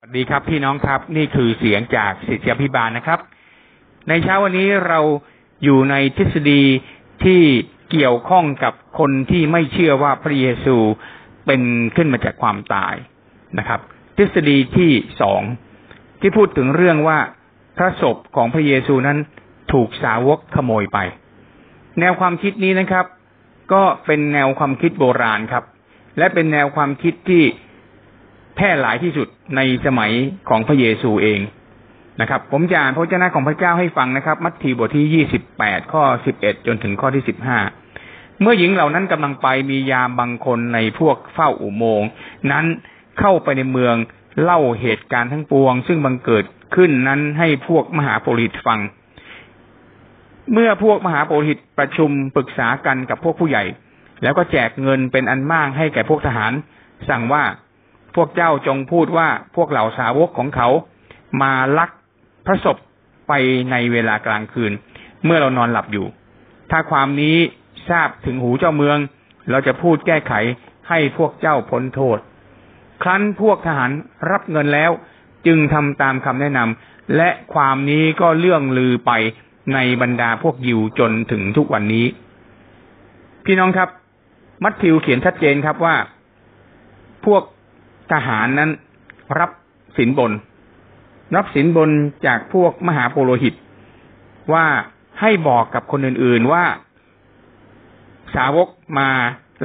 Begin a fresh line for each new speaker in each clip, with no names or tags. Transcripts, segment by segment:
สวัสดีครับพี่น้องครับนี่คือเสียงจากศิษยาพิบาลนะครับ ในเช้าวันนี้เราอยู่ในทฤษฎีที่เกี่ยวข้องกับคนที่ไม่เชื่อว่าพระเยซูเป็นขึ้นมาจากความตายนะครับ ทฤษฎีที่สองที่พูดถึงเรื่องว่าพระศพของพระเยซูนั้นถูกสาวกขโมยไป แนวความคิดนี้นะครับ ก็เป็นแนวความคิดโบราณครับ และเป็นแนวความคิดที่ แพร่หลายที่สุดในสมัยของพระเยซูเองนะครับ ผมจะอ่านพระเจ้าของพระเจ้าให้ฟังนะครับ มัทธิวบทที่ยี่สิบแปดข้อสิบเอ็ดจนถึงข้อที่สิบห้าเมื่อหญิงเหล่านั้นกำลังไปมียามบางคนในพวกเฝ้าอุโมงค์นั้นเข้าไปในเมืองเล่าเหตุการณ์ทั้งปวง ซึ่งบังเกิดขึ้นนั้นให้พวกมหาโปริตฟัง เมื่อพวกมหาโปริตประชุมปรึกษากันกับพวกผู้ใหญ่ แล้วก็แจกเงินเป็นอันมากให้แก่พวกทหาร สั่งว่า พวกเจ้าจงพูดว่าพวกเหล่าสาวกของเขามาลักพระศพไปในเวลากลางคืน เมื่อเรานอนหลับอยู่ ถ้าความนี้ทราบถึงหูเจ้าเมือง เราจะพูดแก้ไขให้พวกเจ้าพ้นโทษ ครั้นพวกทหารรับเงินแล้วจึงทำตามคำแนะนำและความนี้ก็เลื่องลือไปในบรรดาพวกยิวจนถึงทุกวันนี้ พี่น้องครับ มัทธิวเขียนชัดเจนครับว่า พวก ทหารนั้นรับสินบน รับสินบนจากพวกมหาโปโลหิต ว่าให้บอกกับคนอื่นๆว่าสาวกมา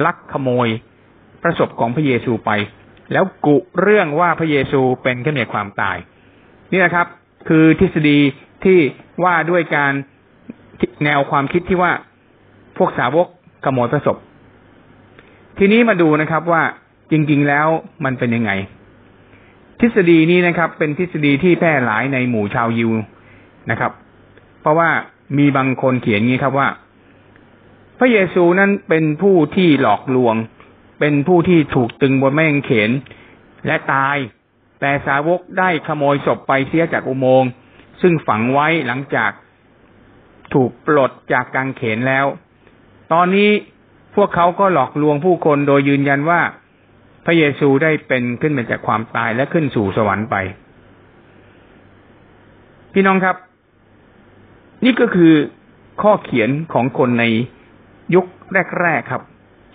ลักขโมยประสบของพระเยซูไป แล้วกุเรื่องว่าพระเยซูเป็นขึ้นในความตาย นี่นะครับ คือทฤษฎีที่ว่าด้วยการแนวความคิดที่ว่าพวกสาวกขโมยพระศพ ทีนี้มาดูนะครับว่า จริงๆแล้วมันเป็นยังไง ทฤษฎีนี้นะครับ เป็นทฤษฎีที่แพร่หลายในหมู่ชาวยิวนะครับ เพราะว่ามีบางคนเขียนงี้ครับว่า พระเยซูนั้นเป็นผู้ที่หลอกลวง เป็นผู้ที่ถูกตึงบนแม่งเขน และตาย แต่สาวกได้ขโมยศพไปเสียจากอุโมงค์ซึ่งฝังไว้หลังจากถูกปลดจากกางเขนแล้ว ตอนนี้พวกเขาก็หลอกลวงผู้คนโดยยืนยันว่า พระเยซูได้เป็นขึ้นมาจากความตายและขึ้นสู่สวรรค์ไป พี่น้องครับ นี่ก็คือข้อเขียนของคนในยุคแรกๆครับ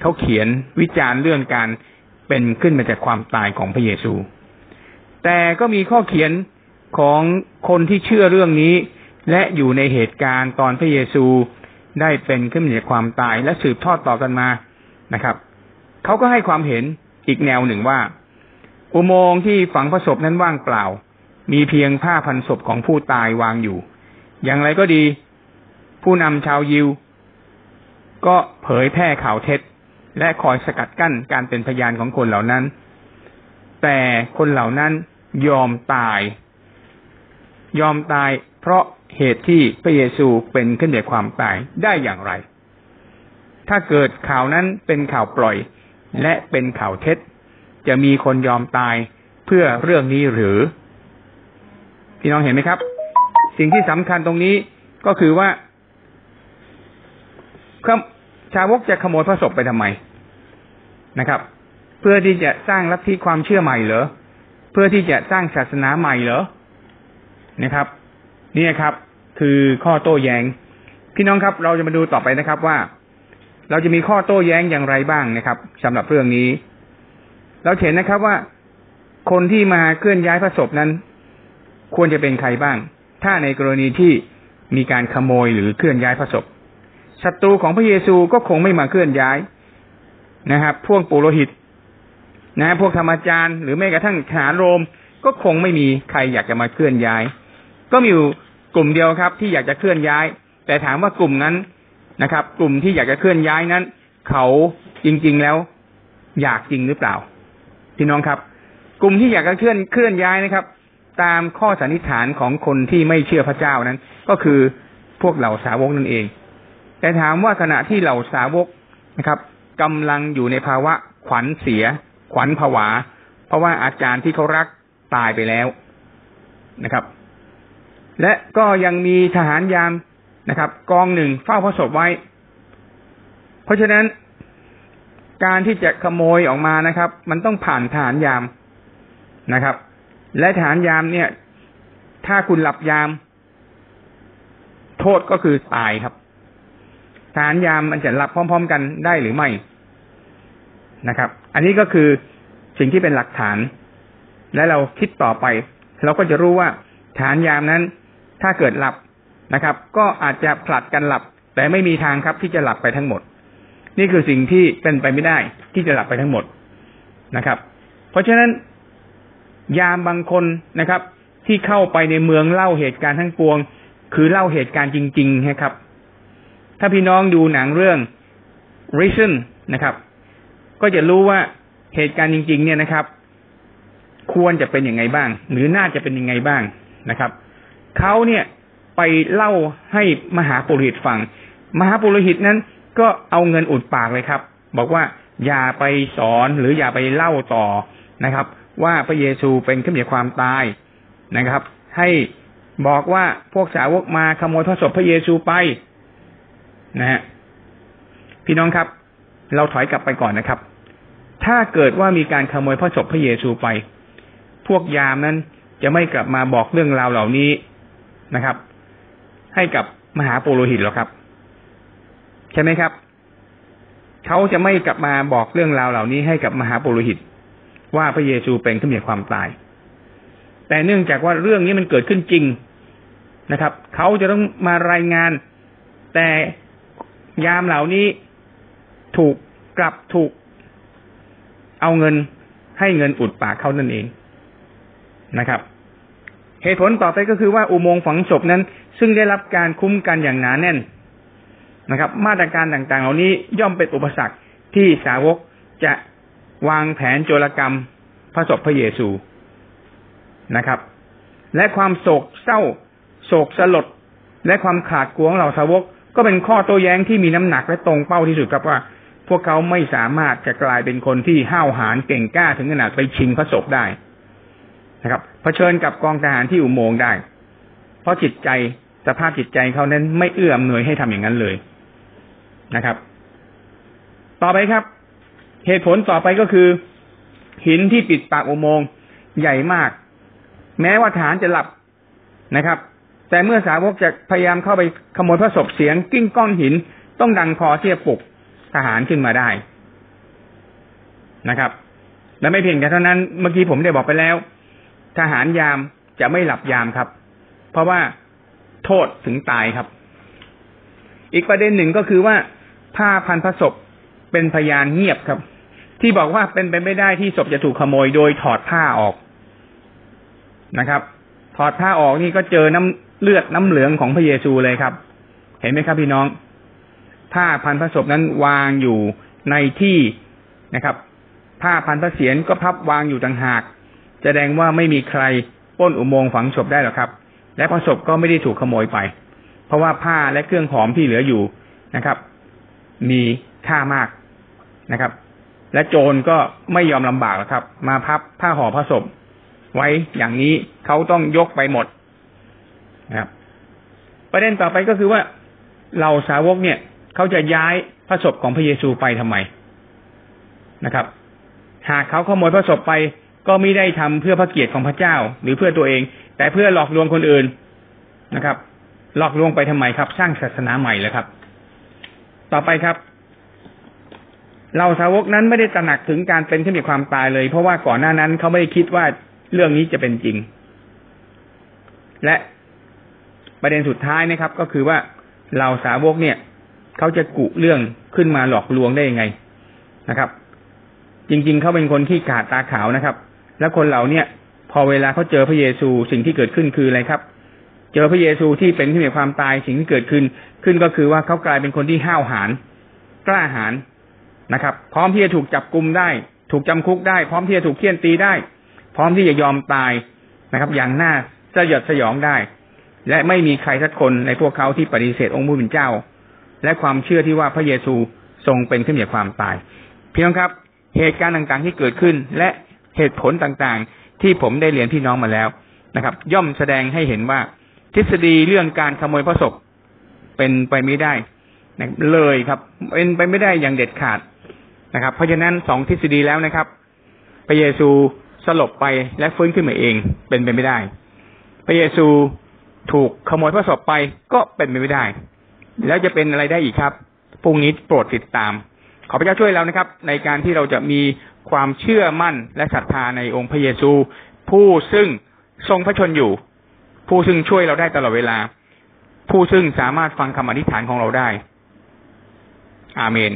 เขาเขียนวิจารณ์เรื่องการเป็นขึ้นมาจากความตายของพระเยซู แต่ก็มีข้อเขียนของคนที่เชื่อเรื่องนี้ และอยู่ในเหตุการณ์ตอนพระเยซูได้เป็นขึ้นมาจากความตายและสืบทอดต่อกันมานะครับ เขาก็ให้ความเห็น อีกแนวหนึ่งว่า อุโมงค์ที่ฝังพระศพนั้นว่างเปล่า มีเพียงผ้าพันศพของผู้ตายวางอยู่ อย่างไรก็ดี ผู้นำชาวยิว ก็เผยแพร่ข่าวเท็จ และคอยสกัดกั้นการเป็นพยานของคนเหล่านั้น แต่คนเหล่านั้นยอมตาย ยอมตายเพราะเหตุที่พระเยซูเป็นขึ้นจากความตายได้อย่างไร ถ้าเกิดข่าวนั้นเป็นข่าวปล่อย และเป็นข่าวเท็จ จะมีคนยอมตายเพื่อเรื่องนี้หรือ พี่น้องเห็นไหมครับ สิ่งที่สำคัญตรงนี้ก็คือว่าชาวกจะขโมยพระศพไปทำไมนะครับ เพื่อที่จะสร้างลัทธิความเชื่อใหม่เหรอเพื่อที่จะสร้างศาสนาใหม่เหรอนะครับนี่ครับ คือข้อโต้แยง้ง พี่น้องครับ เราจะมาดูต่อไปนะครับว่า เราจะมีข้อโต้แย้งอย่างไรบ้างนะครับสำหรับเรื่องนี้ เราเห็นนะครับว่าคนที่มาเคลื่อนย้ายพระศพนั้น ควรจะเป็นใครบ้าง ถ้าในกรณีที่มีการขโมยหรือเคลื่อนย้ายพระศพศัตรูของพระเยซูก็คงไม่มาเคลื่อนย้ายนะครับ พวกปุโรหิต นะ พวกธรรมจารย์ หรือแม้กระทั่งทหารโรม ก็คงไม่มีใครอยากจะมาเคลื่อนย้าย ก็มีอยู่กลุ่มเดียวครับ ที่อยากจะเคลื่อนย้าย แต่ถามว่ากลุ่มนั้น นะครับ กลุ่มที่อยากจะเคลื่อนย้ายนั้น เขาจริง ๆแล้ว อยากจริงหรือเปล่า พี่น้องครับ กลุ่มที่อยากจะเคลื่อนเคลื่อนย้ายนะครับ ตามข้อสันนิษฐานของคนที่ไม่เชื่อพระเจ้านั้น ก็คือพวกเหล่าสาวกนั่นเอง แต่ถามว่าขณะที่เหล่าสาวกนะครับกำลังอยู่ในภาวะขวัญเสีย ขวัญผวา เพราะว่าอาจารย์ที่เขารักตายไปแล้วนะครับ และก็ยังมีทหารยาม นะครับ กองหนึ่งเฝ้าพระศพไว้ เพราะฉะนั้น การที่จะขโมยออกมานะครับ มันต้องผ่านฐานยามนะครับ และฐานยามเนี่ย ถ้าคุณหลับยาม โทษก็คือตายครับฐานยามมันจะหลับพร้อม ๆ กันได้หรือไม่นะครับ อันนี้ก็คือสิ่งที่เป็นหลักฐาน และเราคิดต่อไป เราก็จะรู้ว่าฐานยามนั้น ถ้าเกิดหลับ นะครับ ก็อาจจะผลัดกันหลับ แต่ไม่มีทางครับที่จะหลับไปทั้งหมด นี่คือสิ่งที่เป็นไปไม่ได้ที่จะหลับไปทั้งหมดนะครับ เพราะฉะนั้น ยามบางคนนะครับ ที่เข้าไปในเมืองเล่าเหตุการณ์ทั้งปวง คือเล่าเหตุการณ์จริงๆนะครับ ถ้าพี่น้องดูหนังเรื่อง Reason นะครับ ก็จะรู้ว่าเหตุการณ์จริง ๆ เนี่ยนะครับ ควรจะเป็นยังไงบ้าง หรือน่าจะเป็นยังไงบ้างนะครับเขาเนี่ย ไปเล่าให้มหาปุโรหิตฟัง มหาปุโรหิตนั้นก็เอาเงินอุดปากเลยครับ บอกว่าอย่าไปสอนหรืออย่าไปเล่าต่อนะครับ ว่าพระเยซูเป็นขึ้นจากความตายนะครับ ให้บอกว่าพวกสาวกมาขโมยพระศพพระเยซูไปนะฮะพี่น้องครับ เราถอยกลับไปก่อนนะครับ ถ้าเกิดว่ามีการขโมยพระศพพระเยซูไป พวกยามนั้นจะไม่กลับมาบอกเรื่องราวเหล่านี้นะครับ ให้กับมหาปุโรหิตหรอกครับ ใช่ไหมครับ เขาจะไม่กลับมาบอกเรื่องราวเหล่านี้ให้กับมหาปุโรหิต ว่าพระเยซูเป็นขึ้นจากความตาย แต่เนื่องจากว่าเรื่องนี้มันเกิดขึ้นจริงนะครับ เขาจะต้องมารายงาน แต่ยามเหล่านี้ถูกกลับถูก เอาเงินให้เงินอุดปากเขานั่นเองนะครับ เหตุผลต่อไปก็คือว่าอุโมงค์ฝังศพนั้น ซึ่งได้รับการคุ้มกันอย่างหนาแน่นนะครับ มาตรการต่างๆ เหล่านี้ย่อมเป็นอุปสรรคที่สาวกจะวางแผนโจรกรรมพระศพพระเยซูนะครับ และความโศกเศร้า โศกสลด และความขาดกลวงเหล่าสาวก ก็เป็นข้อโต้แย้งที่มีน้ำหนักและตรงเป้าที่สุดครับว่า พวกเขาไม่สามารถจะกลายเป็นคนที่ห้าวหาญเก่งกล้าถึงขนาดไปชิงพระศพได้นะครับเผชิญกับกองทหารที่อุโมงค์ได้ เพราะจิตใจ สภาพจิตใจเขานั้นไม่เอื้ออำนวยให้ทำอย่างนั้นเลยนะครับ ต่อไปครับ เหตุผลต่อไปก็คือ หินที่ปิดปากอุโมงค์ใหญ่มาก แม้ว่าฐานจะหลับนะครับ แต่เมื่อสาวกจะพยายามเข้าไปขโมยพระศพเสียง กิ้งก้อนหินต้องดังพอที่จะปลุกทหารขึ้นมาได้นะครับ และไม่เพียงแค่เท่านั้นเมื่อกี้ผมได้บอกไปแล้ว ทหารยามจะไม่หลับยามครับ เพราะว่า โทษถึงตายครับ อีกประเด็นหนึ่งก็คือว่าผ้าพันพระศพเป็นพยานเงียบครับ ที่บอกว่าเป็นไปไม่ได้ที่ศพจะถูกขโมยโดยถอดผ้าออกนะครับ ถอดผ้าออกนี่ก็เจอน้ำเลือดน้ำเหลืองของพระเยซูเลยครับ เห็นไหมครับพี่น้องผ้าพันพระศพนั้นวางอยู่ในที่นะครับ ผ้าพันพระเศียรก็พับวางอยู่ต่างหาก แสดงว่าไม่มีใครป้นอุโมงค์ฝังศพได้หรอกครับ และพระศพก็ไม่ได้ถูกขโมยไป เพราะว่าผ้าและเครื่องหอมที่เหลืออยู่นะครับ มีค่ามากนะครับ และโจรก็ไม่ยอมลำบากหรอกครับ มาพับผ้าห่อพระศพไว้อย่างนี้เขาต้องยกไปหมดนะครับ ประเด็นต่อไปก็คือว่าเราสาวกเนี่ยเขาจะย้ายพระศพของพระเยซูไปทำไมนะครับ หากเขาขโมยพระศพไป ก็ไม่ได้ทำเพื่อพระเกียรติของพระเจ้า หรือเพื่อตัวเอง แต่เพื่อหลอกลวงคนอื่นนะครับ หลอกลวงไปทำไมครับ สร้างศาสนาใหม่เลยครับ ต่อไปครับ เราสาวกนั้นไม่ได้ตระหนักถึงการเป็นขึ้นมีความตายเลย เพราะว่าก่อนหน้านั้นเขาไม่ได้คิดว่าเรื่องนี้จะเป็นจริง และประเด็นสุดท้ายนะครับ ก็คือว่าเราสาวกเนี่ยเขาจะกุเรื่องขึ้นมาหลอกลวงได้ยังไงนะครับ จริง ๆเขาเป็นคนที่ขาดตาขาวนะครับ แล้วคนเหล่าเนี้ยพอเวลาเขาเจอพระเยซูสิ่งที่เกิดขึ้นคืออะไรครับ เจอพระเยซูที่เป็นที่มีความตายสิ่งที่เกิดขึ้น ขึ้นก็คือว่าเขากลายเป็นคนที่ห้าวหาญกล้าหาญนะครับ พร้อมที่จะถูกจับกุมได้ ถูกจำคุกได้ พร้อมที่จะถูกเคี่ยนตีได้ พร้อมที่จะยอมตายนะครับ อย่างน่าสยดสยองได้ และไม่มีใครสักคนในพวกเขาที่ปฏิเสธองค์ผู้เป็นเจ้า และความเชื่อที่ว่าพระเยซูทรงเป็นขึ้นจากความตาย เพียงครับ เหตุการณ์ต่างๆที่เกิดขึ้น และ เหตุผลต่างๆ ที่ผมได้เรียนพี่น้องมาแล้วนะครับ ย่อมแสดงให้เห็นว่า ทฤษฎีเรื่องการขโมยพระศพเป็นไปไม่ได้เลยครับ เป็นไปไม่ได้อย่างเด็ดขาดนะครับ เพราะฉะนั้นสองทฤษฎีแล้วนะครับพระเยซูสลบไปและฟื้นขึ้นมาเอง เป็นไปไม่ได้ พระเยซูถูกขโมยพระศพไปก็เป็นไปไม่ได้ แล้วจะเป็นอะไรได้อีกครับพรุ่งนี้โปรดติดตาม ขอพระเจ้าช่วยเรานะครับ ในการที่เราจะมีความเชื่อมั่นและศรัทธาในองค์พระเยซู ผู้ซึ่งทรงพระชนอยู่ ผู้ซึ่งช่วยเราได้ตลอดเวลา ผู้ซึ่งสามารถฟังคำอธิษฐานของเราได้ อาเมน